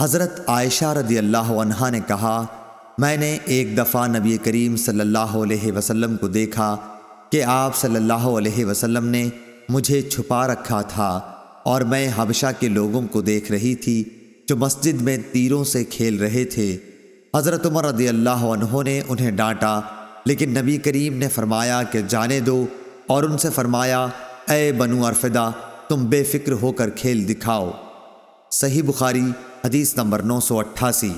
حضرت عائشہ رضی اللہ عنہا نے کہا، میں نے ایک دفعہ نبی کریم صلی اللہ علیہ وسلم کو دیکھا کہ آپ صلی اللہ علیہ وسلم نے مجھے چھپا رکھا تھا اور میں حبشہ کے لوگوں کو دیکھ رہی تھی جو مسجد میں تیروں سے کھیل رہے تھے۔ حضرت عمر رضی اللہ عنہ نے انہیں ڈانٹا، لیکن نبی کریم نے فرمایا کہ جانے دو اور ان سے فرمایا، اے بنو ارفدہ، تم بے فکر ہو کر کھیل دکھاؤ۔ صحیح بخاری حدیث نمبر نو سو اٹھاسی